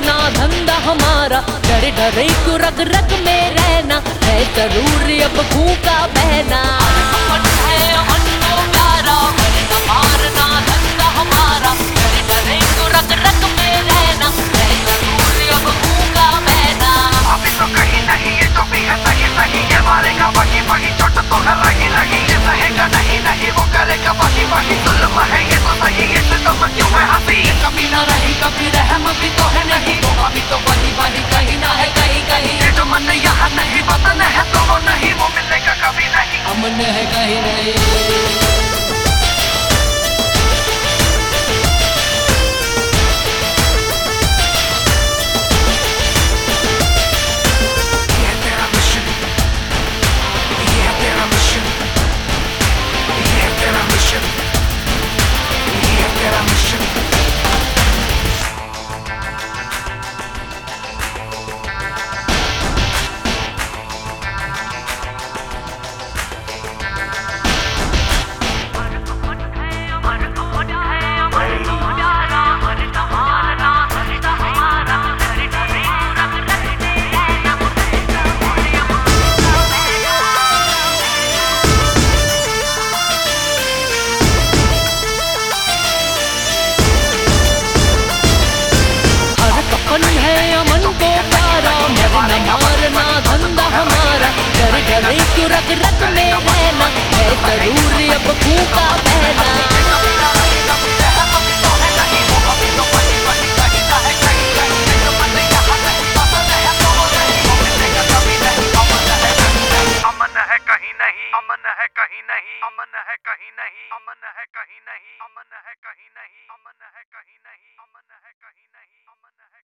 करना धंधा हमारा। डरे डरे को रग रग में रहना है ज़रूरी अब भूखा बहना। बंद है कहीं नहीं। कहीं नहीं, अमन है कहीं नहीं, अमन है कहीं नहीं, अमन है कहीं नहीं, अमन है